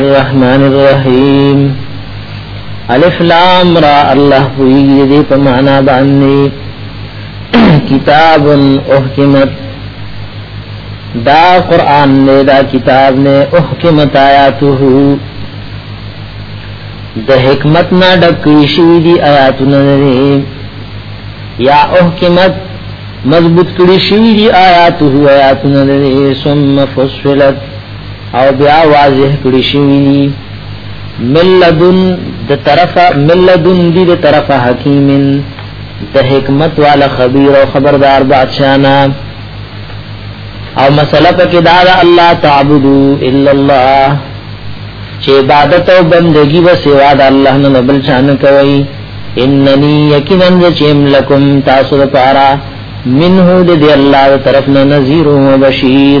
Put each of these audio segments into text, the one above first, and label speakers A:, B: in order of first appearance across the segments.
A: الرحمن الرحیم الف لام را الله پویږي دې په معنا باندې کتاب احکمت دا قران نه دا کتاب نه احکمت آیاته د حکمت نه ډک شي دي آیاتونه نه یا احکمت مضبوط کړي شي دي آیاته آیاتونه نه ثم فصلت او بیا واضح کړی شوی ملذن د طرفه ملذن دی د طرفه حکیمن د حکمت والا خبیر او خبردار بادشاہنا او مسله پکې دا الله تعبدو الا الله چې عبادت او بندگی و سوا د الله نه بل چا نه کوي انني یقینا چم لکم تاسو لپاره منه د دې الله طرف نه نذیر او بشیر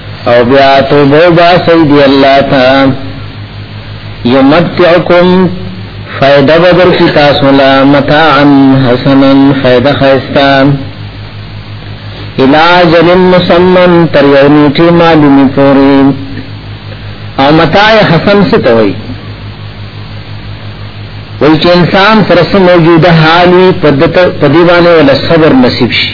A: او بیا توبه باسي دی الله تا یمتعکم فائدہ بدر کی تاسو لا متاعا حسنا فائدہ خیستا علاج للمسمن تر یو نیټه معلومی پوری او متاع حسن څه ته وایي وای چې انسان سره موجوده حالي پدته پدیوانه ولا صبر نصیب شي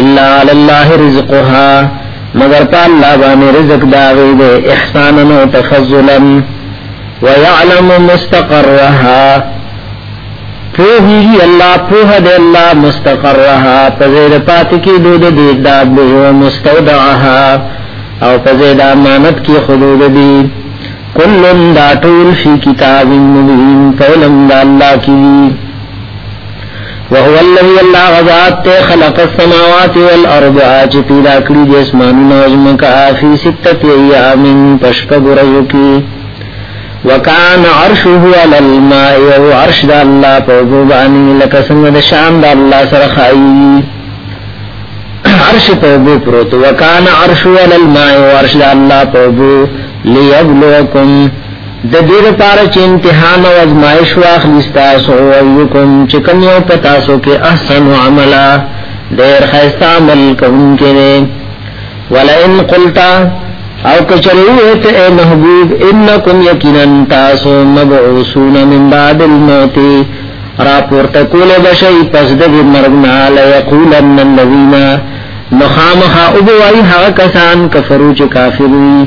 A: الا علی الله رزقها مگر په الله باندې رزق دا غي دي احسانا او تفضلا ويعلم مستقرها پوهیږي الله پوه دی الله مستقرها په زیر پات کې دود دې داد به مستودعها او په زیر امانت کې حدود دي کلن دا ټول فی کتاب مبین قولم دا الله کی وهو الذي الله غزاد ته خلق السماوات والارض اج پیدا کړی د اسمانونو زمکا فی سته ایام پشپ ګرځو کی وکان عرشه علی الماء او عرش د الله په زبانی لکه څنګه د شان د الله سره خایي عرش په بو پروت وکان عرشه علی الماء او عرش د الله په بو لیبلوکم د دې لپاره چې امتحان او ازمایش واخلي تاسو او یکم چې کوم یو پتا سو کې احسن عملا ډېر خیستا عمل کوونکې نه ولئن قلتا او کچریو ته اے محبوب انکم یقینا تاسو مبعوثون من بعد الموت را پورته کول بشي پس د مرګنا لا یقولن الذین مخامخ او بوای هغه کسان کفرو چې کافر وي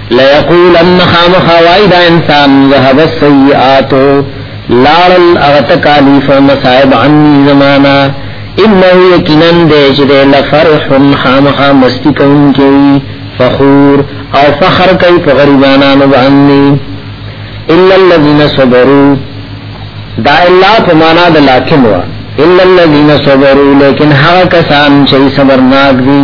A: ليقولن خامخا وای دا انسان ذهب السيئات لال اغتکالیف مصائب عنی زمانا انه یقینا دې چې لفرح خامخا مستی کوي فخور او فخر کوي په غریبانو باندې الا الذين صبروا دا الا په معنا د لکن وا الا الذين صبروا لیکن هغه کسان چې صبرناک دي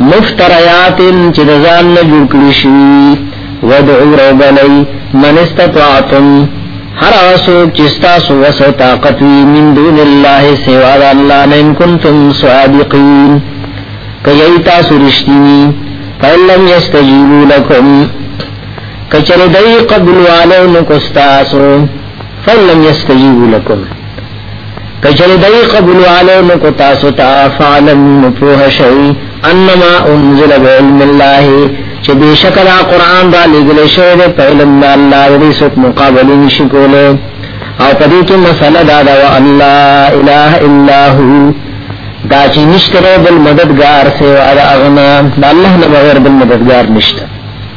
A: مفتریات چې د ځان نه جوړ کړی شي ودعو ربلی من استطاعتم هر اوسو چې تاسو وسه طاقت وي من دون الله سوا د الله نه ان کنتم صادقین کای تاسو رښتینی فلم یستجیبوا لكم کچره دای قبول والو نو کو تاسو فلم یستجیبوا لكم کچل دای قبول علی نو کو تاسو تا فعلن مفوه شی انما انزل بعلم الله چې بشکل قرآن را لګل شوی دی په علم د الله دې څوک مقابله نشي کوله او په دې کې مسله دا ده ان لا اله الا هو دا چې نشته بل مددگار سوا د اغنا د الله نه بغیر بل مددگار نشته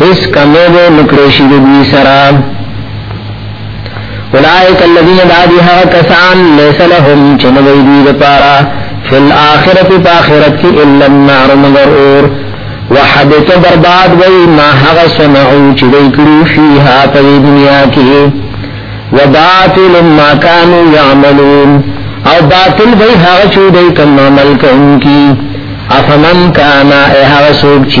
A: هیڅ کمی به نکړې شي د دوی سره اولئک الذین دعوا کسان ليس لهم چنوي دي لپاره فی الاخرۃ فاخرت کی الا النار مگر اور وحبت برباد وی ما هغه سمعو چې دوی کړو فیها په دنیا کې وباطل ما كانوا يعملون او باطل وی هغه چې دوی کوم عمل کوي افمن کانا اهغه سوک چی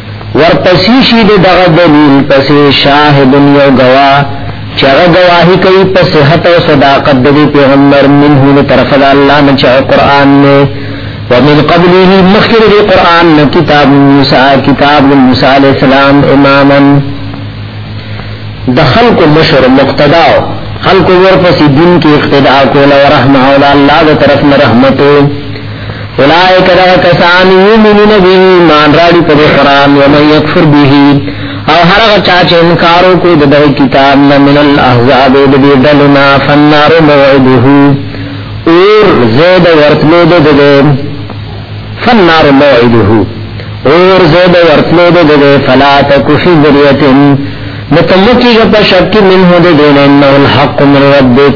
A: ورپسې شي د دغه دلیل پسې شاهد یو گواه چې هغه گواهی کوي په صحت او صداقت د پیغمبر منه له طرفه د الله نه چې قرآن نه ومن قبله مخکې د قرآن نه کتاب موسی کتاب موسی علی السلام اماما د خلق مشر مقتدا خلق ورپسې دین کې اقتدا کوله رحمه الله د طرف نه رحمتو اولائک دا کسان یومنون به ایمان راړي په قرآن و من یکفر به او هر هغه چا چې انکار وکړي د دې کتاب نه من الاحزاب د دې دلنا فنار موعده اور زید ورتلو د دې فنار موعده اور زید ورتلو د دې فلا تکفی ذریتن نتمکی غپ شک منه د دین انه الحق من ربک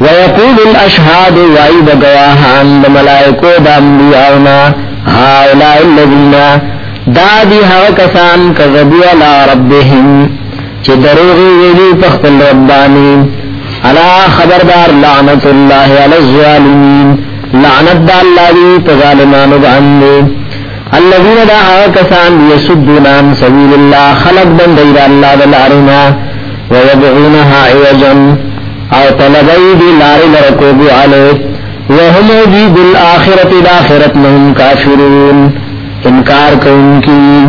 A: ويقول الاشهاد وای د گواهان د ملائکو د انبیاءنا هؤلاء الذين دادی هغه کسان کذبوا على ربهم چې دروغ ویلي په خپل رب باندې الا خبردار لعنت الله على الظالمين لعنت د الله دی په ظالمانو باندې الذين دا هغه کسان يسدون عن سبيل الله خلق بندي الله د لارنا ويبغونها عوجا او طلبی دی لاری لرکوبو علی وهم دی دل آخرت دا آخرت نهم کافرون انکار کونکی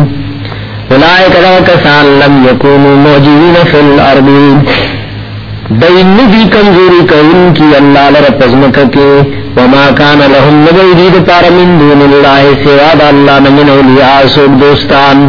A: اولائک دا کسان لم یکونو معجزین فی الارض دی ندی کمزوری کونکی اللہ لرپزمککی وما کان لهم نبی دید پار من دون اللہ سوا دا اللہ نمن اولیاء سوک دوستان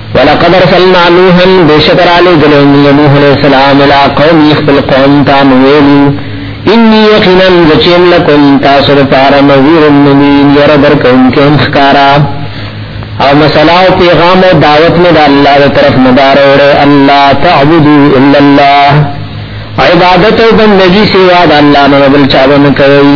A: ولقد ارسلنا نوحا بشکر علی گلن نوح علیہ السلام الى قوم يخبل قوم تا مویلی انی یقینا زچیم لکم تاسو لپاره نذیر مبین یره درکون کې انخکارا او مسله او پیغام او دعوت مې د الله تر طرف مدار اور الله تعبدو الا الله عبادت او بندگی سوا د الله نه بل چا نه کوي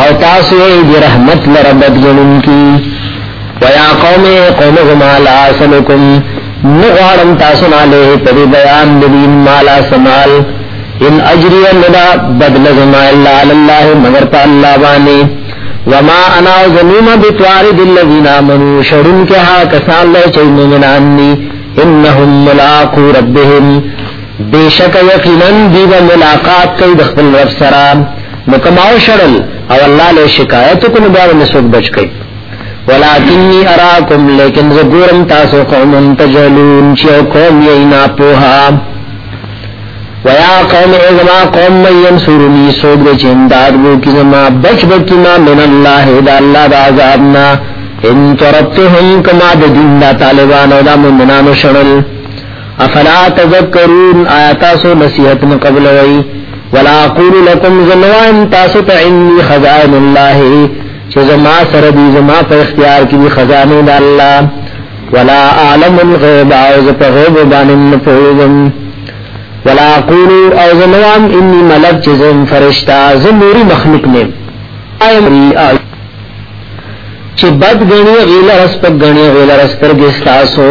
A: او تاسو یې د رحمت لره بدګڼونکي ویا قوم قوم زما لا سلکم نغوارم تاسو ناله په دې بیان د دین مالا سمال ان اجری لنا بدل زما الا علی الله مگر په الله باندې وما انا ظلم بتوارد الذين امنوا شرن کې ها کسان له چې مومنان دي انهم ملاقو ربهم بیشک یقینا دی ملاقات کوي د خپل رب سره نو کما وشړل او الله له شکایت کو نو بیا نه سوک بچ کئ ولکنی اراکم لیکن زګورم تاسو قوم تجلون چې قوم یې نه پوها ویا قوم ازما قوم من ینصرنی سوک دے چه امداد بو کی زما بچ بکی ما من اللہ دا اللہ دا عذابنا ان تربتهم کما دا دین دا طالبان او دا ممنانو شنل افلا تذکرون آیاتا سو نصیحت مقبل وئی ولا اقول لكم زنوان تاسو ته انی خزائن الله چې زما سره دی زما په اختیار کې دی خزانه د الله ولا اعلم الغیب او زه په غیب باندې نه پوهیږم ولا اقول او زنوان انی ملک چې زم فرشتہ زموري مخلوق نه ایم چې بد غنی غیله رس په غنی غیله رس تر ګستاسو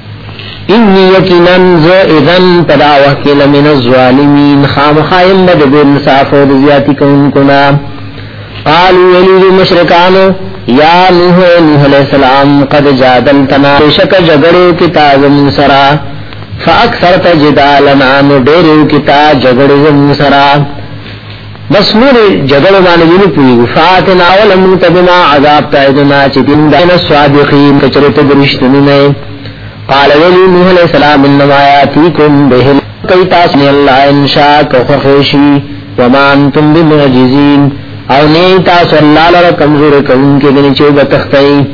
A: انی یقینا ز اذن پدا وقت لمن الظالمین خامخایم بد بے انصاف او زیاتی کون کنا قالو ویلی مشرکان یا نوح نوح علیہ السلام قد جادلتنا شک جګړو کی تازم سرا فاکثرت جدالنا نو ډیرو کی تا جګړو زم سرا بس نور جګړه باندې ویني پوي فاتنا ولم تبما عذاب تایدنا چې دین دین صادقین کچرته درشتنی نه قال ولی نوح علیہ السلام انما یاتیکم به کوي تاسو نه الله ان شاء کوخشی وما انتم بمعجزین او نه تاسو الله لپاره کمزور کوونکې دي چې وبتختی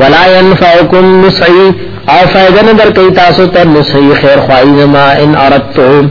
A: ولا ينفعكم نصحي او فائدہ نه در کوي تاسو ته نصحي خیر خوایي ما ان اردتم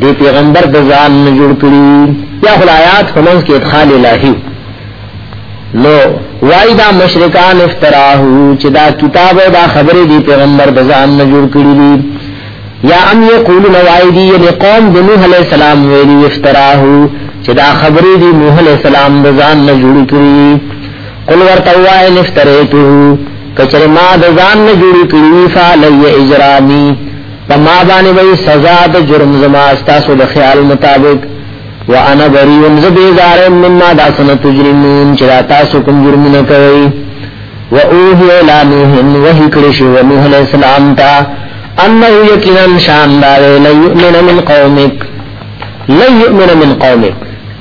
A: دی پیغمبر د ځان نه جوړ کړی یا خلایات کومنس کې ادخال الہی نو وای دا مشرکان افتراه چې دا کتاب او دا خبره دی پیغمبر د ځان نه جوړ کړی دی یا ام یقولون وای دی یعنی قوم د نوح علی السلام ویلی افتراه چې دا خبره دی نوح علی السلام د ځان نه جوړ کړی قل ورته وای نفتریته کچره ما د ځان نه جوړ کړی فعلی اجرامی فما باندې وی سزا د جرم زما تاسو د خیال مطابق وانا بریء زبیزار مما دا سن تجرمون چې تاسو کوم جرم نه کوي و اوه الا نوح وحی کړی شو نوح علیہ السلام ته انه یقینا شان دار لا یؤمن من قومک لا یؤمن من قومک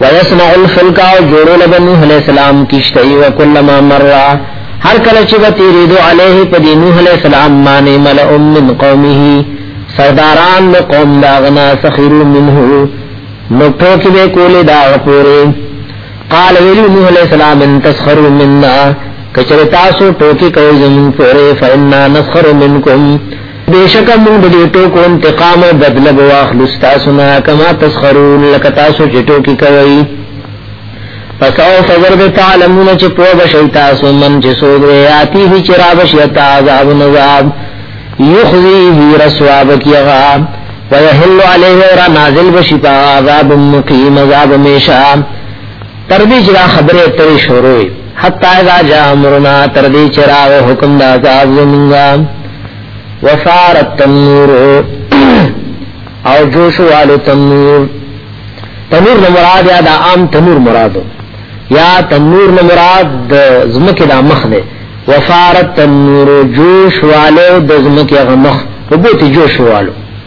A: ويصنع الفلك او جوړو لبه نوح علیہ السلام کشتئی وکلما مر هر کله چې به تیریدو علیه په دی نوح علیہ السلام معنی ملئ من قومه سرداران د قوم داغنا سخیرو منه نو ټوکی به کولې دا پوره قال ویلی نوح علیہ السلام ان تسخروا منا کچره تاسو ټوکی کوي زمون پوره فإنا نسخر منکم بیشکا مونږ دې ټوکو انتقام او بدل به واخلو تاسو نه کما تسخرون لکه تاسو چې ټوکی کوي فسو فزر به تعلمون چې په بشي تاسو من چې سود یاتی هی چې را بشي عذاب نذاب یخزیه رسوا بکیغا ویحل علیه را نازل بشی پا عذاب مقیم عذاب میشا تر دې چې دا خبرې اترې شروع وي حتی اذا جاء امرنا تر دې چې راغی حکم د عذاب زمونږه وفار التنور او جوش والو تنور تنور نه مراد یا دا عام تنور مرادو یا تنور نه مراد د زمکه دا مخ دی وفار التنور جوش والو د زمکه غمخ وبوتی جوش والو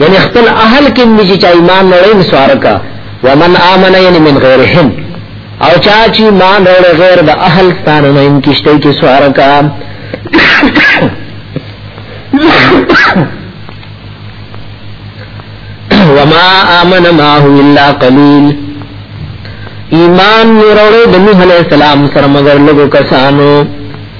A: یعنی خپل اهل کې دې چې ایمان لري مسوارکا ومن امن یعنی من غیرهم او چا چې ایمان لري غیر د اهل ستانه نه ان کیشته کې سوارکا وما امن ما هو الا قليل ایمان نورو د نوح علیہ السلام سره مگر لګو کسانو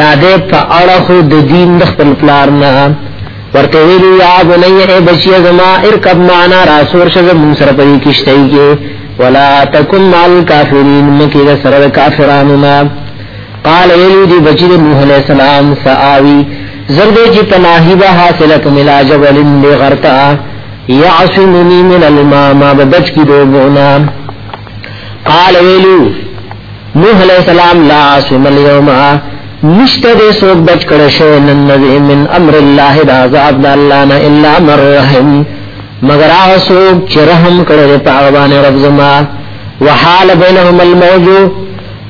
A: یاده په اړه خو د دین د خپل پلار نه ورته ویلو یا بنی ای بچی زما ارکب معنا راسور شه زمون سره پرې کیشتای کې ولا تکم مال کافرین مکی د سره کافرانو نه قال ویلو دی بچی د نوح علیہ السلام سآوی زرد جی پناهی به حاصل کملا جبل لغرتا یعصمنی من الماء ما بچ کی دوبونا قال ویلو نوح علیہ السلام لا عاصم اليوم نشته دې سوک بچ کړه شي نن نبی من امر الله دا عذاب د الله نه الا مر رحم مگر هغه سوک چې رحم کړه دې په باندې رب زما وحال بینهم الموج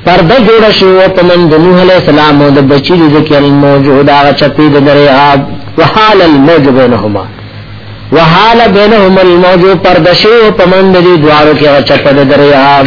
A: پرده جوړ شو په من د نوح علیہ السلام او د بچی د ذکر الموج دا چپی د دریاب وحال الموج بینهما وحال بینهم الموج پرده شو په من د دوارو کې چپی د دریاب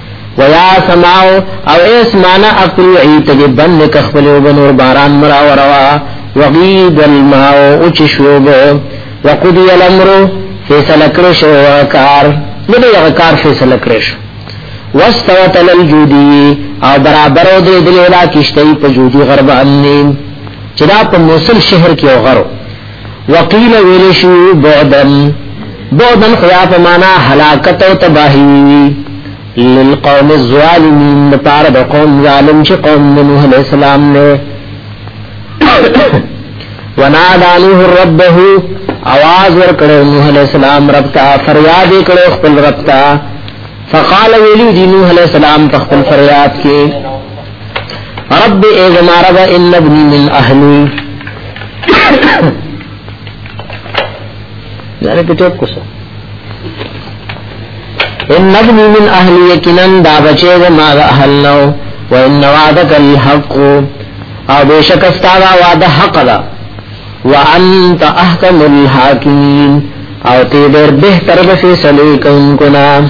A: ويا سماو او اس مانا اقلو عيد تجي بن کخبلو بنور باران مرا وروا وغيد الماء اچشوب وقضي الامر فیصل کرش وکار نده یغ کار فیصل کرش واستوت للجودی او برابر او دې دلیلا کشتي په جودي غرب انیم چې دا په موصل شهر کې او غرو وقیل ویل شي بعدن بعدن خدا په معنا هلاکت او تباہی للقوم الظالمین لپاره د قوم ظالم چې قوم نوح علیہ السلام نه ونادى نوح ربه आवाज ور کړو نوح علیہ السلام رب ته فریاد کړو خپل رب ته فقال ویلی دی نوح علیہ السلام په خپل فریاد کې رب اے زما رب ان ابنی من اهلی یعنی په چوپ کوسه ان ابنی من اهلی یقینا دا بچی زما د اهل نو و ان وعدک الحق او بشک استاوا وعده حق دا وانت احکم الحاکمین او تی ډیر بهتر به فیصله کوونکو نه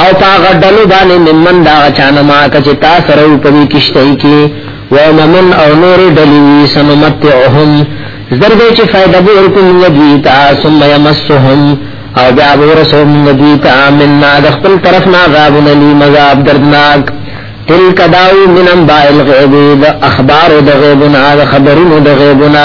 A: او پاغ ډلو باندې ممن دا چانه ما کچ تا سره په دې کشته کې و ممن او نور ډلې سنمتعهم زرد چې فائدہ به ورکوم دوی ته ثم يمسهم او بیا به رسوم دوی ته منا د خپل طرف نه عذاب نلی مذاب دردناک تلک داو من انباء الغیب دا اخبار دا غیبنا دا خبرون دا غیبنا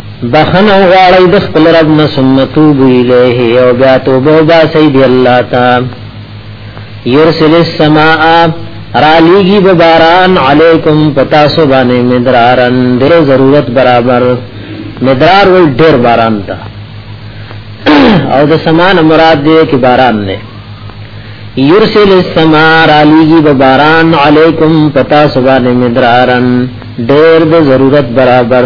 A: بخنه غواړی د خپل رب نه سنتو بویله او بیا توبه با سید الله تا یرسل السماء را لیگی بباران علیکم پتا سبانه مدرارن دیر ضرورت برابر مدرار ول ډیر باران تا او د سمان مراد دی کی باران نه یرسل السماء را لیگی بباران علیکم پتا سبانه مدرارن ډیر د ضرورت برابر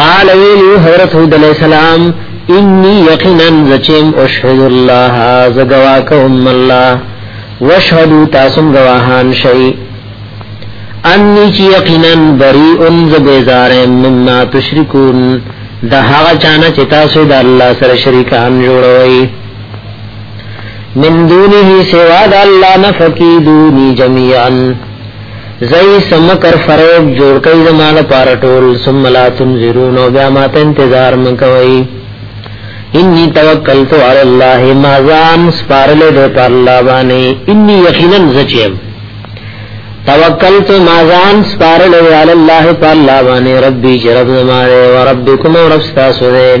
A: قال ویلی حضرت حود علیہ السلام انی یقینا زچم اشهد الله زګواکم الله واشهدوا تاسم گواهان شی انی چی یقینا بریء زبیزار مما تشرکون د هغه چانه چې تاسو د الله سره شریکان جوړوي من دونه سوا د الله نفقیدونی جميعا زئی سمکر فریب جوړ کئی زمان پار ټول ثم لا تنذرون او بیا ماته انتظار مکوئی انی توکلت علی الله ما ځان سپارل دې پر الله باندې انی یقینا زچم توکلت ما ځان سپارل دې علی الله پر الله باندې ربي جرب زماره وربکم ورب تاسو دې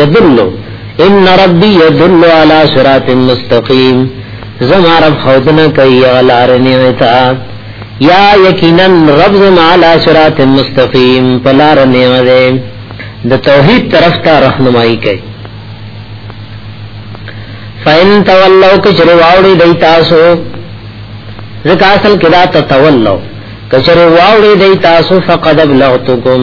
A: يدل ان ربي يدل على صراط مستقيم زما رب خودنا کوي غلار نعمتا یا یقینا رب زما على صراط مستقيم پلار نعمته د توحید طرف ته راهنمایي کوي فین تولو کچر واوڑی دی تاسو ذکا اصل کدا تتولو کچر واوڑی دی تاسو فقد ابلغتکم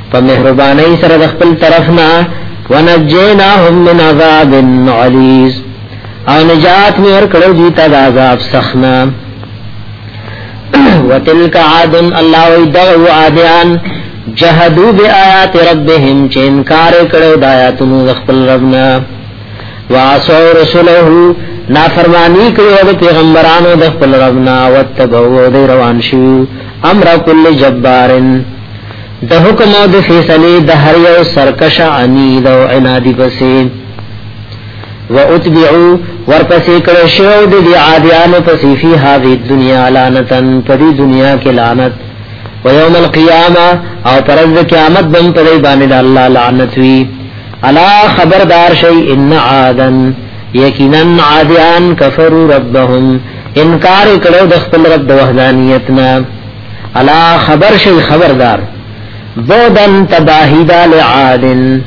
A: په مهرباني سره د خپل طرف نه ونجيناهم من عذاب عليز او نجات مې ورکړو دي ته د عذاب سخنا وتلك عاد الله ويدعو عاديان جهدو بی آیات ربهم چې انکار کړو د آیاتونو د خپل ربنا واسو رسوله نافرمانی کړو د پیغمبرانو د خپل ربنا وتبعو د روان شو امر کل جبارن د حکم او د فیصله د هر یو سرکش عنید او عنادی پسې و اتبعو ورپسې کړه شو د دی عادیانو پسې فی هذه دنیا لعنتن په دې دنیا کې لعنت و یوم القیامه او پرز قیامت بم په دې باندې د الله لعنت وی الا خبردار شی ان عادن یقینا عادیان کفروا ربهم انکار کړو د خپل رب د وحدانیتنا الا خبر شي خبردار بودن تباهیدا لعادن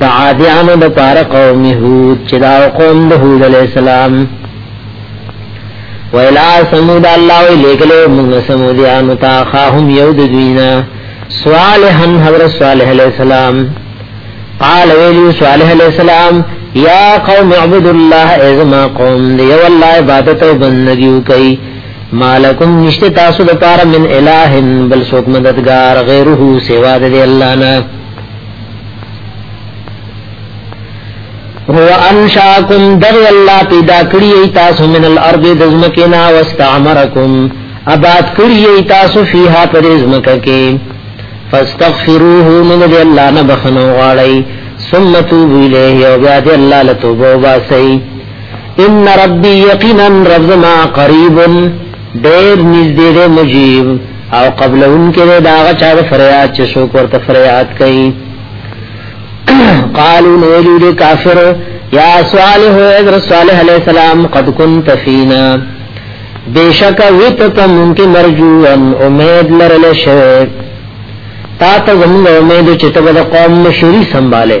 A: دا عادیانو دا پار قوم هود چه دا قوم دا هود علیہ السلام ویلا سمود اللہ وی لیکلو منگ سمودیانو تا خاهم یود دوینا صالحا حضرت صالح علیہ السلام قال ویلو صالح علیہ السلام یا قوم عبد الله ازما قوم دی والله عبادت او بندگیو کوي مالکم نشته تاسو د پاره من الہ بل څوک مددگار غیره سوا د الله نه هو انشاکم دغ الله پیدا کړی تاسو من الارض دزمکنا واستعمرکم آباد کړی تاسو فیها پر زمکه کې فاستغفروه من دی الله نه بخنو غاړی ثم توبو الیه او بیا دی الله لتوبو باسی ان ربی یقینا رب ما قریب دیر نزدې دې مجیب او قبل ان کې دا غچا فریاد چې څوک ورته فریاد کوي قالو نویلو دې کافر یا صالح اذر صالح علیہ السلام قد كنت فینا بیشک ویت تا منکی مرجوان امید لرل شوید تا تا زمون امید چی تا بدا قوم مشوری سنباله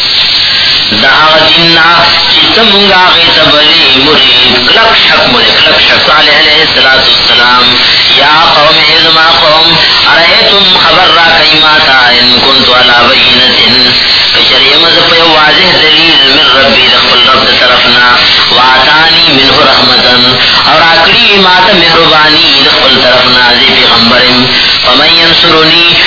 A: د هغه دین نه چې
B: ته مونږ هغې ته بلې مري کلک شک بولې کلک شک صالح علیه السلام یا قوم ای زما قوم ارئیتم خبر را کوي ما ته ان كنت علی بینة که چېرې یم زه په یو واضح دلیل من ربي د خپل رب د طرف نه واتانی منه رحمتا او راکړي ما
A: ته مهرباني د خپل طرف نه زه پیغمبر یم فمن ینصرني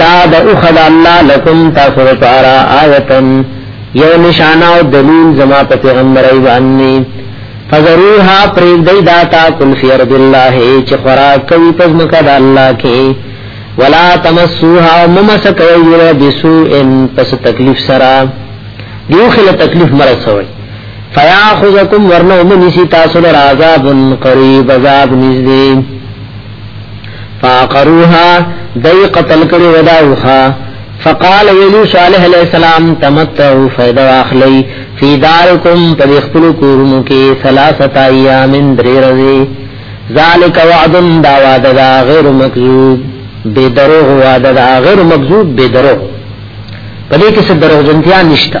A: دا د اخد الله لكم تاسو لپاره آیتن یو نشانه او دلیل زما په پیغمبر ای باندې فزروها پریدی داتا کل فی ارض الله چې خوراک کوي پس مکه د الله کې ولا تمسوها ممسک یره بسو ان پس تکلیف سرا دیو خله تکلیف مرز سوی فیاخذکم ورنو منی سی تاسو لرا عذاب قریب عذاب نزدې فاقروها دی قتل کړي وداوها فقال ویلی صالح علیہ السلام تمتعو فیدو اخلی فی دارکم پر اخپلو کورنو کی سلاست ایامن دری رضی ذالک وعدن دا وعد دا غیر مکذوب بی دروغ وعد دا غیر مکذوب بی دروغ پدې کې څه دروغ جنتیا نشته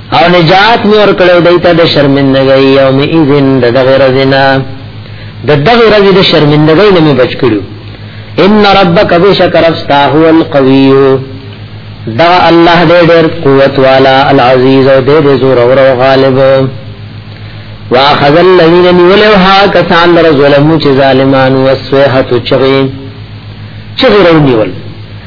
A: او نجات مې ور کړو دای ته د شرمندګۍ یوم اذن د دغه رزنا د دغه رز د شرمندګۍ نه مې بچ کړو ان ربک بشکر استا هو القوی دا الله دې ډېر قوت والا العزیز او دې زور او غالب واخذ الذين ولوا ها کسان در ظلمو چې ظالمانو وسوه تو چغي چغي رونیول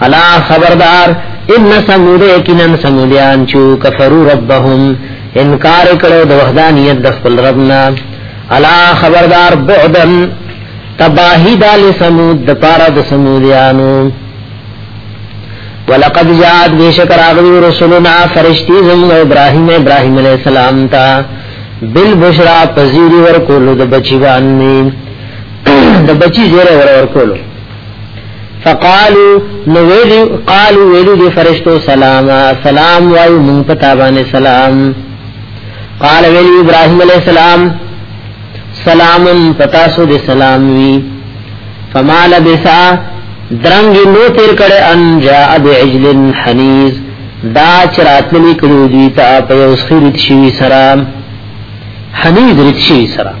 A: الا خبردار ان سمود یقینا سمودیان چو کفرو ربهم انکار کړو د وحدانیت د خپل ربنا الا خبردار بعدن تباہی دال سمود د پارا د سمودیانو ولقد جاءت بشکر اغلی رسولنا فرشتي زم ابراهيم ابراهيم عليه السلام تا بالبشرا پذيري ور کولو د بچي باندې د بچي زیره ور ور کولو فقالو نو ویلی قالو ویلی دی فرشتو سلاما سلام وای مون پتا باندې سلام قال ویلی ابراهیم علیہ السلام سلام پتا سو دی سلام وی فما لبسا درنګ نو تیر کړه ان جاء بعجل حنیز دا چراتلی کړو دی تا په اوسخی رت شوی سلام حنیز رت شوی سلام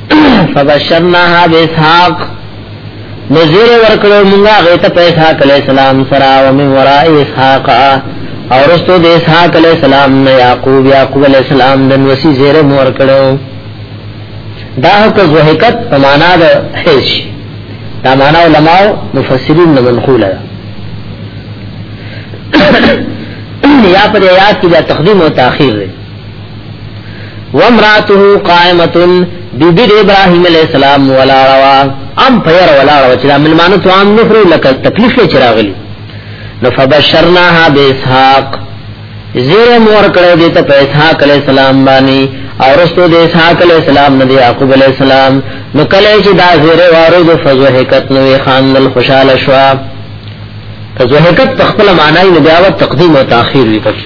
A: فبشرناها باسحاق نذیر ورکړو موږ غیته په اسحاق علی السلام سره او من وراء اسحاق او رستو د اسحاق علی السلام نه یعقوب یعقوب علی السلام د نوسی زیر مور کړو دا کو زهکت په معنا د حیش دا معنا علماء مفسرین نه منقوله یا پر یاد کی دا تقدیم او تاخیر دی وامراته قائمه بی بی د ابراهیم علی السلام ولا روا ام پیر ولا روا چې ملمانو تو عام نخرو لکه تکلیف یې چراغلی نو فبشرناها باسحاق زیر مور کړه دې ته په اسحاق علی السلام باندې او رستو د اسحاق علی السلام نه د یعقوب علی السلام نو کله چې دا زیر وارد فزهکت نو خان الخشال شوا فزهکت تخپل معنی نه دیاوت تقدیم او تاخير وکړي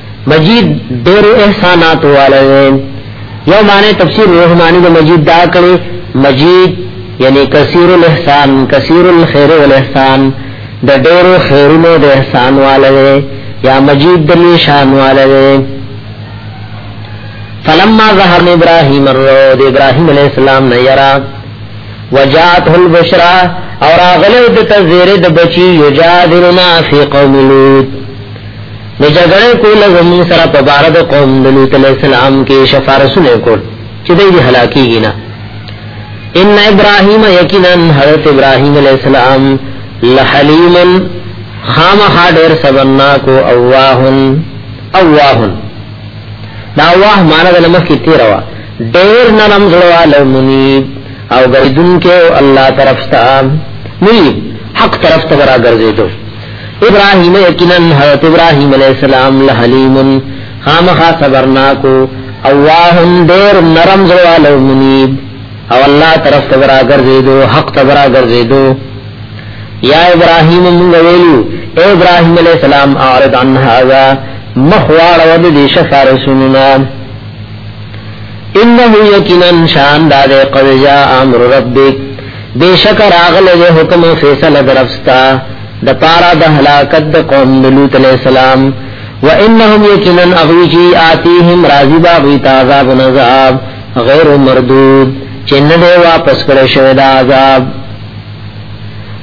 A: مجید ډیر احسانات والے یو معنی تفسیر رحمانی د مجید دا کړي مجید یعنی کثیر الاحسان کثیر الخير والاحسان د ډیر خیرونو د احسان والے یا مجید د نشان والے فلما ظهر ابراهيم الرو د ابراهيم عليه السلام نه يرا وجاءته البشرى اور اغلو د تزيره د بچي يجادلنا في قوم لوط نو جګړه کوله زمون سره په بار د قوم د لوط علیہ السلام کې شفارسونه کول چې دوی دې هلاکیږي نه ان ابراهیم یقینا حضرت ابراهیم علیہ السلام لحلیم خامخا ډیر صبرناک او اواهن اواهن دا واه معنا د لمس کې تیر وا ډیر نرم زړواله منیب او ګرځون کې الله طرف ته منیب حق طرف ته را ګرځېدو ابراهیم یقینا حضرت ابراهیم علیہ السلام لحلیم خامخا صبرناکو اواهم دیر نرم زوالو منیب او الله طرف تبرا گرزیدو حق تبرا گرزیدو یا ابراهیم مونږ ویلو اے ابراهیم علیہ السلام اعرض عن هذا مخوار ود دې شفار سننا انه یقینا شان دار قد جاء امر ربک بیشک راغله د حکم او فیصله درفستا د پارا د هلاکت د قوم د لوط علی السلام و انهم یقینا اغوجی آتیهم راذبا غیت عذاب نذاب غیر مردود چن دے واپس کرے شوی دا عذاب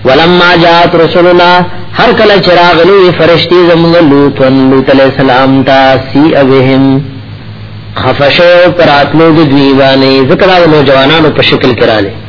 A: ولما جات رسولنا هر کله چراغ لوی فرشتي زموږ لوط ان لوط علی السلام تا سی اوهم خفشه پراتلو دوی باندې ذکر نوجوانانو په شکل کړه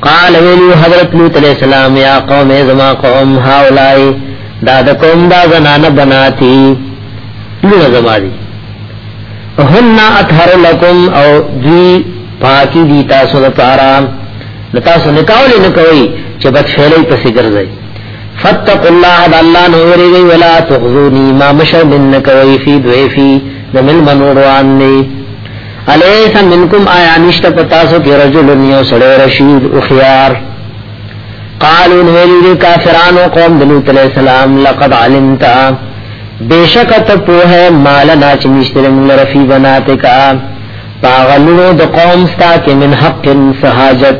A: قال ویلی حضرت لوط علیہ السلام یا قوم زما قوم هاولائی دا د قوم دا زنان بناتی لونه زما دی هن اطهر لکم او دی پاکی دی تاسو د پارا تاسو نکاولی نکوي چې بد شیلې پسې ګرځي فتق الله د الله نورې وی ولا تخزونی ما مشر من نکوي فی دوی فی د مل منوروان نه الیس منکم آیا نشته پتاسو کې رجل یو سړی رشید او خيار قالو ویل دي کافرانو قوم د لوط علیہ السلام لقد علمت بیشک ته په هه مال نه چې نشته موږ رفی بناته کا پاغلو د قوم ستا کې من حق سہاجت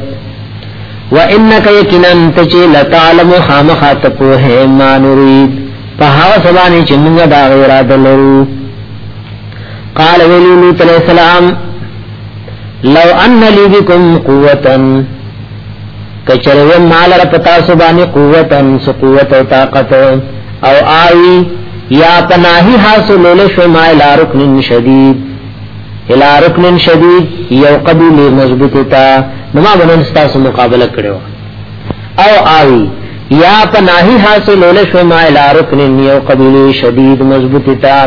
A: وانک یقینا ته چې لتعلم خامخا ته په هه ما نريد په هغه سبانه چې موږ دا غیرات لرو قال ویلی لوط علیہ السلام لو ان لی بكم قوتا کچره مال را پتا سو باندې قوتا سو قوت او طاقت او آوی یا پناهی حاصل له شما الی رکن شدید الی رکن شدید یو قبیل مضبوط تا نو ما بنن تاسو مقابله کړو او آوی یا پناهی حاصل له شما الی رکن یو قبیل شدید مضبوط تا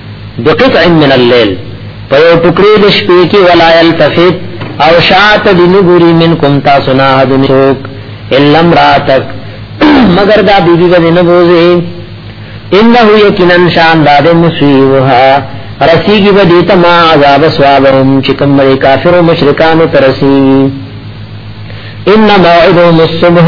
A: بقطع من الليل په یو ټوکرې د شپې کې ولا يلتفت او شات د نګوري منکم تاسو نه حد نوک الا امراتک مگر دا بیبي به نه بوزي انه یقینا شان داد مسیوها رسیږي به دې تما عذاب ثوابهم چې کوم مری کافر او مشرکان ترسي ان موعدهم الصبح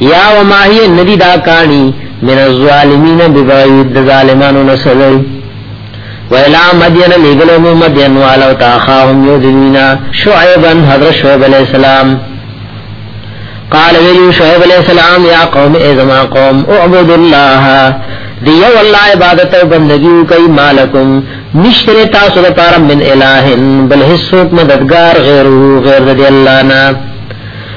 A: یا و ما هی ندی دا کانی من الظالمین ببعید ظالمانو نسلی و الى مدین لګلو مو مدین والو تا خاهم یو دینا شعیبا حضرت شعیب علیہ السلام قال ویلی شعیب علیہ السلام یا قوم ازما قوم اعبد الله دیو الله عبادت او بندگی کوي مالکم نشتره تاسو لپاره من الہن بل هیڅوک مددگار غیر غیر دی الله نه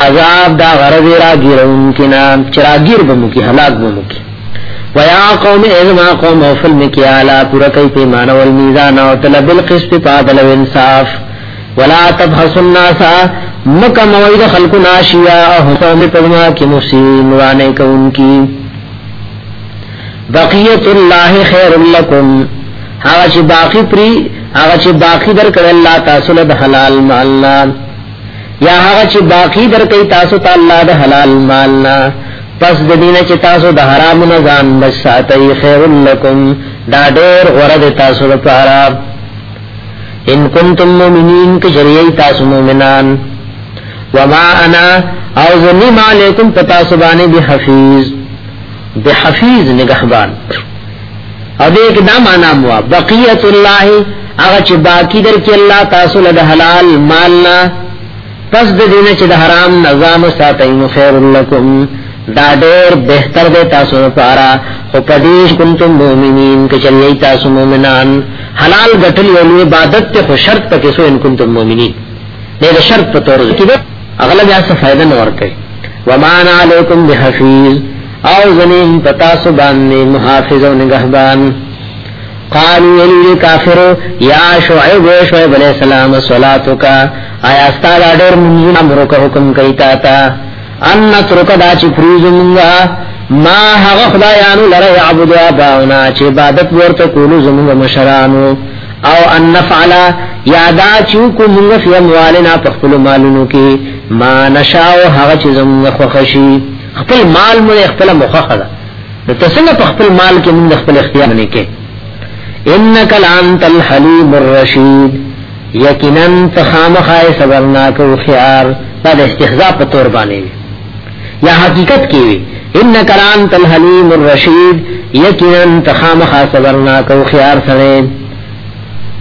A: عذاب دا غرض راگیر انکنا چراگیر بمکی حلاق بمکی ویا قوم ازما قوم او فلم کی آلا پورا کئی پیمان والمیزان او طلب القسط پادل و انصاف ولا تبحث الناس مکا موید خلق ناشیا او قوم پدما کی مفسین وانے کون کی بقیت اللہ خیر لکم هغه چې باقی پری هغه چې باقی درکړ الله تاسو له حلال مال یا هغه چې باقی در کوي تاسو ته الله د حلال مال نه پس د دینه چې تاسو د حرام نه ځان بچ ساتئ خیر لکم دا ډېر غوړه د تاسو لپاره ان کنتم مؤمنین که جریئی تاسو مؤمنان وما انا او ذنی ما علیکم پتا سبانی بحفیظ بحفیظ نگہبان او دې کې دا معنا مو بقیت الله هغه چې باقی در کې الله تاسو له حلال مال نه پس د دینه چې د حرام نظام ساتي نو خیر لکم دا ډېر بهتر دی تاسو لپاره خو پدیش کنتم مؤمنین کچلی تاسو مؤمنان حلال غټل یو عبادت ته شرط پکې سو ان کنتم مؤمنین دې د شرط په تور کې اغلب یا څه فائدہ نه ورکړي ومان علیکم بحفیظ او زنیم پتاسو باندې محافظ او نگهبان قالو یلی کافر یا شعیب شعیب علیہ السلام صلاتک آیا استاد ډېر منځونه امر کو حکم کوي تا تا ان ترک دا چې فریز منغا ما هغه خدایانو لره یعبد اباونا چې عبادت ورته کولو زموږ مشرانو او ان نفعل یادا چوکو موږ فی اموالنا په خپل مالونو کې ما نشاو هغه چې زموږ خوښ شي خپل مال مو خپل مخخه ده نو تاسو نه خپل مال کې موږ خپل اختیار نه کې انک لانت الحلیم الرشید یقینا تخامخای صبرناک او خيار دا استخزاء په تور باندې یا حقیقت کې وي انک لانت الحلیم الرشید یقینا تخامخای صبرناک او خيار سره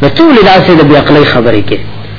A: نو ټول داسې د بیاقلی خبرې کې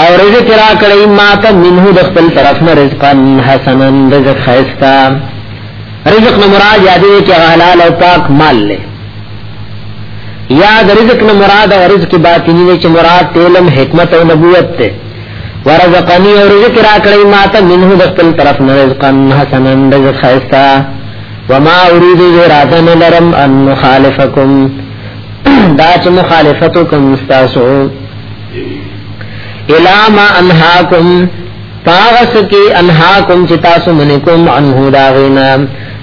A: او رزق را کړی ما ته منه د خپل طرف نه رزقا حسنا رزق خیستا رزق نه مراد یاد دی چې حلال او پاک مال له یا د رزق نه مراد او رزق باطنی نه چې مراد علم حکمت او نبوت ته ورزقنی او رزق را کړی ما ته منه د خپل طرف نه رزقا حسنا رزق خیستا وما اريد ذراتن لرم ان مخالفکم دا چې مخالفت کوم تاسو الا ما انهاکم پاغس کی انهاکم چې تاسو منی کوم انه دا غینا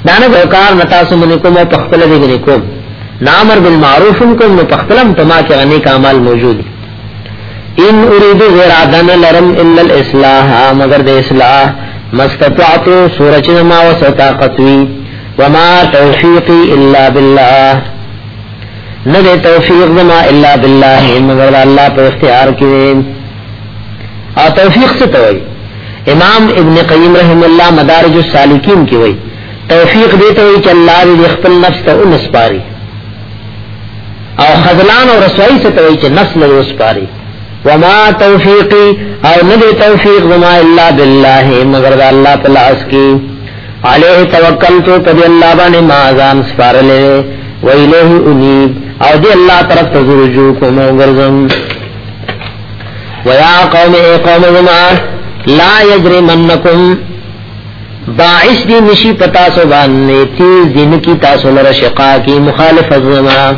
A: دانه وکار نتا سو منی کوم په خپل دی غنی کوم نامر بالمعروف کوم نو په خپلم تما کې غنی کمال موجود ان اريد غیر ادن لرم الا الاصلاح مگر د اصلاح مستطعت سورچ ما وسطاقتوی وما توفیقی الا بالله نه دې توفیق زما الا بالله مگر الله په اختیار کې او توفیق څه ته وایي امام ابن قیم رحم الله مدارج السالکین کې وایي توفیق دې ته وایي چې الله دې خپل نفس ته ونسپاري او خذلان او رسوایی څه ته وایي چې نفس له وسپاري وما توفیقی او نه دې توفیق زما الا بالله مگر الله تعالی اس کې علیه توکلتو پدی اللہ بانی مازان سپارلے و الیه انیب او دی اللہ طرف تزرجو کم و گرزم و یا قوم اے قوم زما لا یجرمنکم باعث دی نشی پتا سو باندې تیز دین کی تاسو لره شقا کی مخالفت زما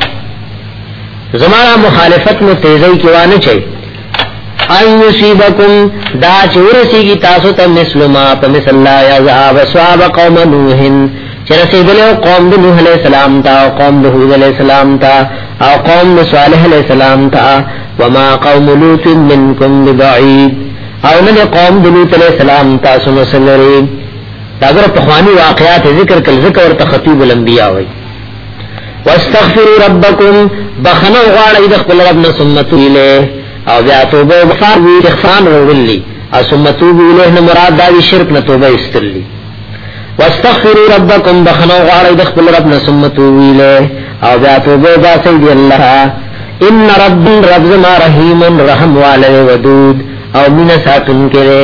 A: زما مخالفت میں تیزی کی وانه چي ان یصیبکم دا چې ورسیږي تاسو ته مثل ما په مثل لا یذاب ثواب قوم نوح چې رسیدلو قوم د نوح علیہ السلام ته او قوم د هود علیہ السلام ته او قوم د صالح علیہ السلام ته وما قوم لوط منکم ببعید او نه قوم د لوط علیہ السلام تاسو مسلری دا غره په خواني واقعات ذکر کل ذکر ته خطیب الانبیاء وایي واستغفروا ربکم بخنو غواړی د خپل رب نه سمتو اله او بیا توبه غفار وی اخفان ورولی او سمتو اله نه مراد دا شرک نه توبه استلی واستغفروا ربکم بخنو غواړی د خپل رب نه سمتو اله او بیا توبه باسي دی الله ان رب رب زما رحیم رحم والے ودود او من ساتن کرے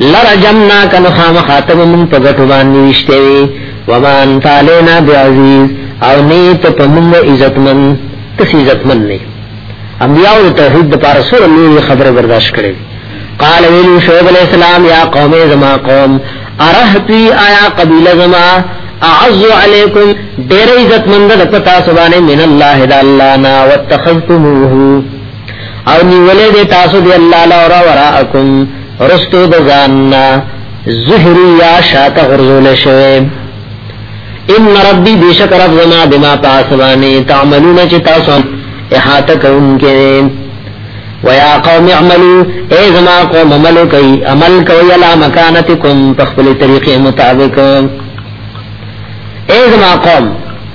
A: لرجمناک نو خامخا ته به مونږ په ګټو باندې ویشتی وي وما انت علینا بعزیز او نه ته په مونږ عزتمن ته عزتمن نه انبیاء او توحید د پاره سره لوی خبره برداشت کړي قال ویل شعیب علیہ السلام یا قوم زما قوم ارهتی آیا قبیله زما اعز علیکم ډیر عزت مند د پتا سبانه من الله د الله نا واتخذتموه او نیولې د تاسو دی الله لورا وراءکم رستو د ځاننا زهري یا شاته غرزول شوی ان ربي بشک رب زما بما پاسوانه تعملون چې تاسو احاطه کوونکې ويا قوم اعملوا اي زما قوم عملو کوي عمل کوي لا مکانتکم په خپل طریقې مطابق اي زما قوم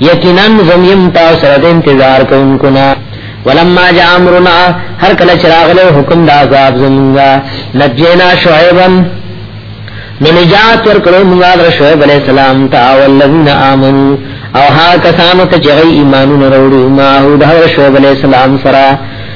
A: یقینا زمیم تاسو سره د انتظار کوونکو نه ولما جاء امرنا هر کله چراغ له حکم د عذاب زمونږه نجینا شعیبا نو نجات ورکړو موږ د شعیب علی السلام ته او الذین آمنو او ها کسانو ته چې ایمانونه وروړي ما هو د شعیب علی السلام سره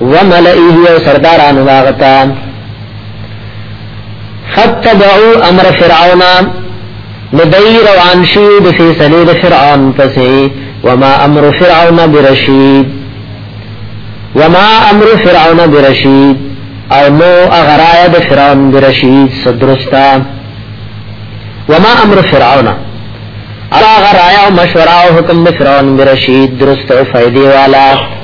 A: وملئه او سردارانو واغتا فتبعو امر فرعون ندی روان شو د فیصله د فرعون پسې وما امر فرعون برشید وما امر فرعون برشید او نو اغرای د فرعون برشید صدرستا وما امر فرعون اغرای او مشوره او حکم د فرعون برشید درست او فائدې والا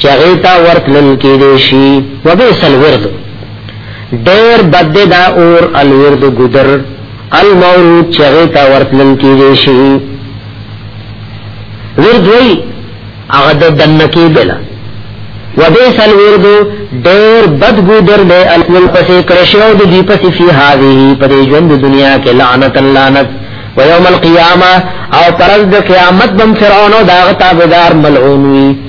A: چې هغه ته ورتلل کېدې شي وبئس الورد ډېر بد دا اور الورد ګذر المورود چې هغه ته ورتلل کېدې شي ورد وی هغه د دنه کېدل وبئس الورد ډېر بد ګذر دې الکل پسې کړې شو د دې پسې فی هذه په دې ژوند دنیا کې لعنت لعنت ويوم القيامه او پرز د قیامت بم فرعون او داغه تابعدار ملعون وي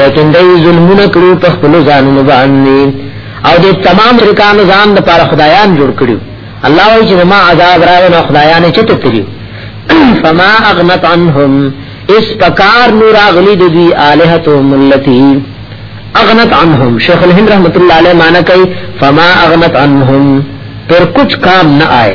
A: لیکن دی ظلمونه کړو په خپل ځانونو باندې او د تمام رکان ځان د پاره خدایان جوړ کړو الله وایي چې ما عذاب راوړ نو خدایان چې ته تری فما اغنت عنهم اس پکار نور اغلی د دی الہتهم التي اغنت عنهم شیخ الهند رحمت الله علیه معنی کوي فما اغنت عنهم پر کچھ کام نہ آئے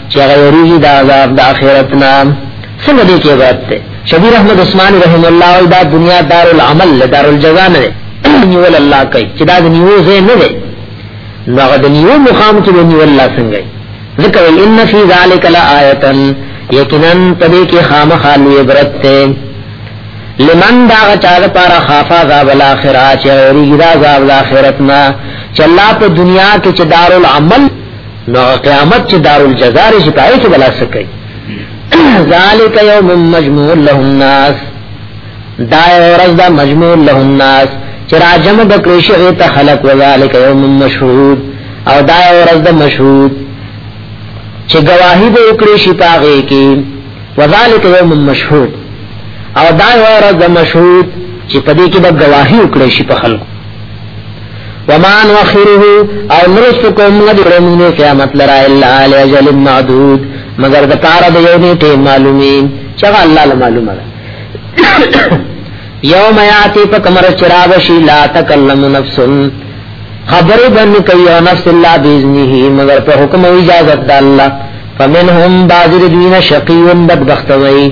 A: چې هغه یریږي د عذاب د آخرت نه څنګه دې کې عبرت ده شبیر احمد عثماني رحم الله او دا دنیا دار العمل له دار الجزا نه نیول الله کوي چې دا د نیو ځای نه دی نو هغه د نیو مقام کې نیول الله څنګه ذکر ان فی ذلک لآیه یقینا پدې کې خامخا لوی عبرت ده لمن دا چاله پارا خافا عذاب الاخره چې ریګا عذاب الاخرت نه چې الله په دنیا کې چې دار العمل نو قیامت چې دارالجزاء رشي پای کې بلا سکي ذالک یوم مجموع له الناس دا ورځ دا مجموع له الناس چې راجم د کریشه ته خلق وذالک یوم مشهود او دا ورځ د مشهود چې گواهی به وکړي شي پاغه کې وذالک یوم مشهود او دا ورځ د مشهود چې پدې کې د گواهی وکړي شي په خلکو وما نوخره او نرست کوم ندی رمونه قیامت لرا الا علی اجل معدود مگر د پاره د یو نیټه معلومی چې الله له معلومه ده یوم یاتی په کمر چراغ شی لا تکلم نفس خبر بن کوي او نفس الله باذنه مگر په حکم او اجازه د الله فمنهم بعض الذين شقي بدبختوي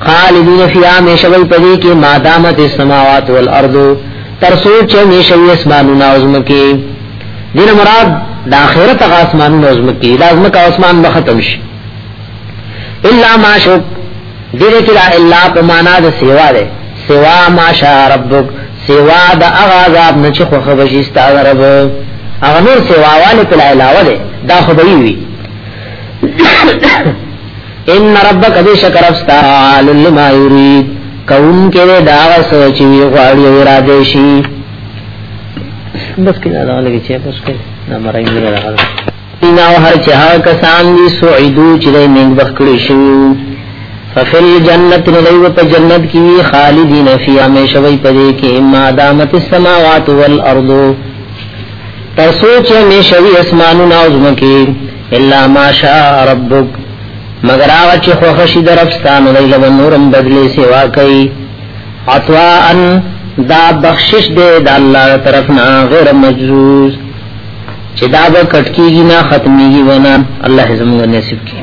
A: خالدین فی آمیشوی پدی کی ما دامت السماوات والارض ترسو چه میشوی اسمانو ناوزمکی دین مراد دا آخرت اغا اسمانو ناوزمکی دا ازمک اسمان بختم شی الا ما شک دیر کی دا الا پمانا دا سوا دے سوا ما شا ربک سوا دا اغا عذاب نچه خوخ بشیستا رب اغا نور سوا والی پلا علاوه دے دا خبیوی ان ربک بشک ربستا عال لما یرید کون کې دې دا وسو چې وی غواړي او اراده شي بس کله دا لګی چې بس کله نه مرای نه راغله اینا او هر چې هغه کسان دي سعیدو چې دې نن بخکړي شي ففل جنت نلیو په جنت کې خالدین فی همیشه وی پدې کې ما دامت السماوات والارض ترسو چې همیشه وی اسمانونه او زمکه الا ما شاء ربک مگر هغه چې خو خشي درفستان دی له نورم بدلی سیوا کوي عطوا ان دا بخشش دی د الله طرف نه غیر مجزوز چې دا به کټکیږي نه ختميږي ونه الله زموږ نصیب کړي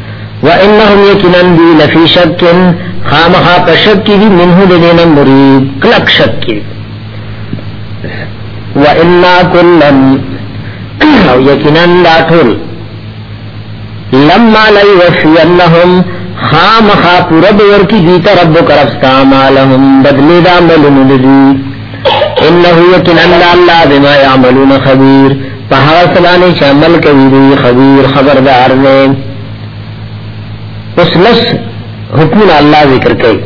A: وانهم یقینا دی لفی شک خامخا پشک کی دی منه دینه مرید کلک شک کی وانا کلن او یقینا دا ټول لما لا یوفینهم خامخا پورا بور کی دیتا رب کرفتا مالهم بدلی دا ملن دی انه یقین ان الله بما يعملون خبير په هغه سبانه چې عمل کوي دی خبير خبردار دی اوس لس حکم الله ذکر کوي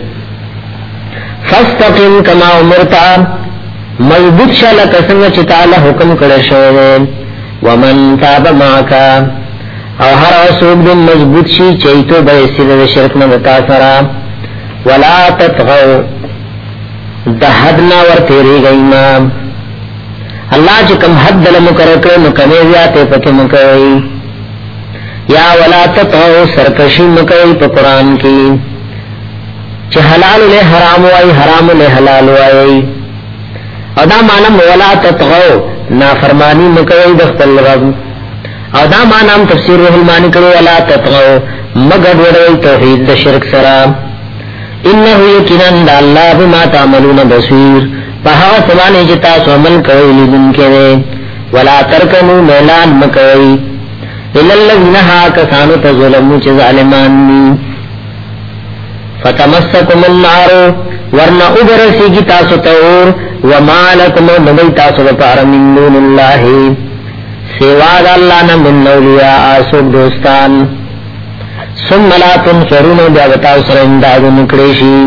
A: فاستقم كما امرت مضبوط شاله څنګه چې تعالی حکم کړی شوی ومن تاب معك او هر اوسوب دې مضبوط شي چې ته به سره شرک نه وتا سره ولا تطغوا د حد نه ور تیریږئ ما الله چې کوم حد دل مقرر کړ نو کمې زیاتې پکې مکوي یا ولا تطو سرکشی مکوي په قران کې چې حلال له حرام وای حرام له حلال وای او دا معنی ولا تطو نافرمانی مکوي د خپل رب او دا معنی هم تفسیر روح المانی کړو ولا تطو مگر وړي توحید د شرک سره انه یقینا د الله بما تعملون بصیر په هغه سمانه چې تاسو عمل کوئ لیدون کوي ولا ترکنو ميلان مکوي الا الذين هاكسانو تظلموا چې ظالمان دي فتمسكم النار ورنا وګرسي کی تاسو ته اور وما لكم نبي تاسو لپاره من دون الله سوا د الله نه من اولیاء اسو دوستان ثم لا تنصرون بیا بتاو سره امداد نکړي شي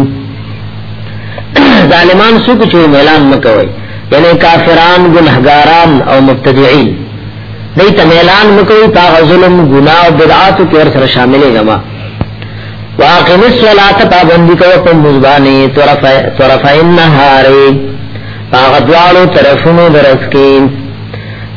A: ظالمان سو کو چوي ميلان مکوي یعنی کافران ګناهګاران او مبتدعين دای ته ميلان مکوي تا ظلم ګناه او بدعات کې ور سره شاملې غما واقم الصلاه پابندی کو په مزبانه طرف طرف النهار پاغدوالو طرفونو درس کې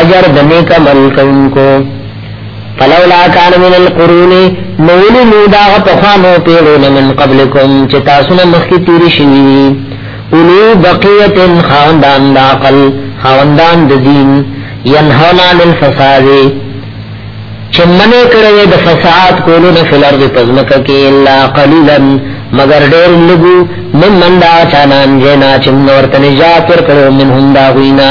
A: اجر د نیک عمل کوونکو فلولا کان من القرون نول مودا پخوانو پیړو من قبلکم چې تاسو نه مخکې تیری شوی اولو بقیت خاندان د عقل خاندان د دین ینهونا للفساد چې منه کړې د فساد کولو نه فلر د پزمکه کې الا قليلا مگر ډېر لګو من من دا چانان جنا چې نورته نجات ورکړو منهم دا غوینه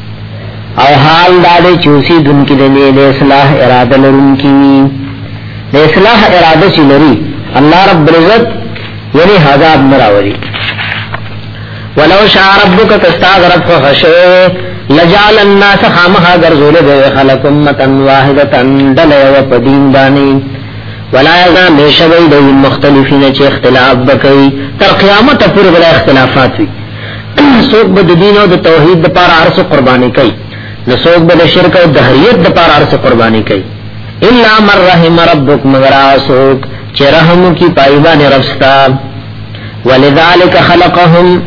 A: او حال دا دی چې اوسې دن کې د دې د اصلاح اراده لرونکي د اصلاح اراده چې لري الله رب العزت یعنی حذاب مراوري ولو شاء ربک کستا غرب خشه لجال الناس خامها غرزول به خلق امه واحده دل یو په دین باندې ولا یزا مشوی د مختلفین چې اختلاف بکئی تر قیامت پورې بلا اختلافات وي سوک به د دین او د توحید د پاره ارسو قرباني کوي نو سوک به د شرک او دهریت د پاره ارسو قرباني کوي الا من رحم ربک مگر اسوک چې رحم کی پایبان رستا ولذالک خلقهم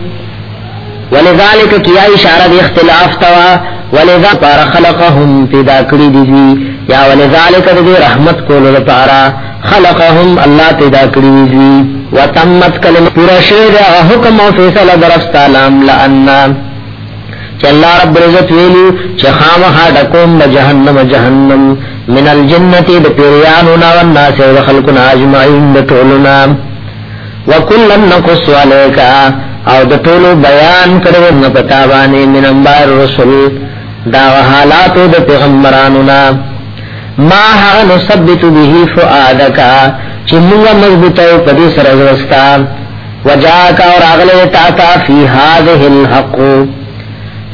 A: ولذالک کیا اشاره د اختلاف توا ولذا پار خلقهم پیدا کړی دی یا ولذالک د رحمت کولو لپاره خلقهم الله پیدا کړی دی وتمت کلمه پورا شوی دا حکم او فیصله درفتا لام لان چې الله رب عزت ویلو چې خامخا ډکوم د جهنم جهنم من الجنه د پیرانو نا والناس او خلقنا اجمعین د ټولنا وکلن نقص عليك او د ټولو بیان کړو نه پتا باندې من انبار رسول دا حالات د پیغمبرانو نه ما هغه نثبت به فؤادک چې موږ مضبوطه او په دې سره ورستا وجاک او راغله تا تا فی هذه الحق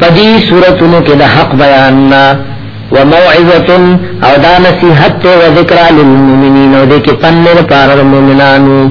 A: پدی صورتونو کې د حق بیاننا وموعظه او دا نصیحت او ذکر للمؤمنین او دې کې پنه لپاره مؤمنانو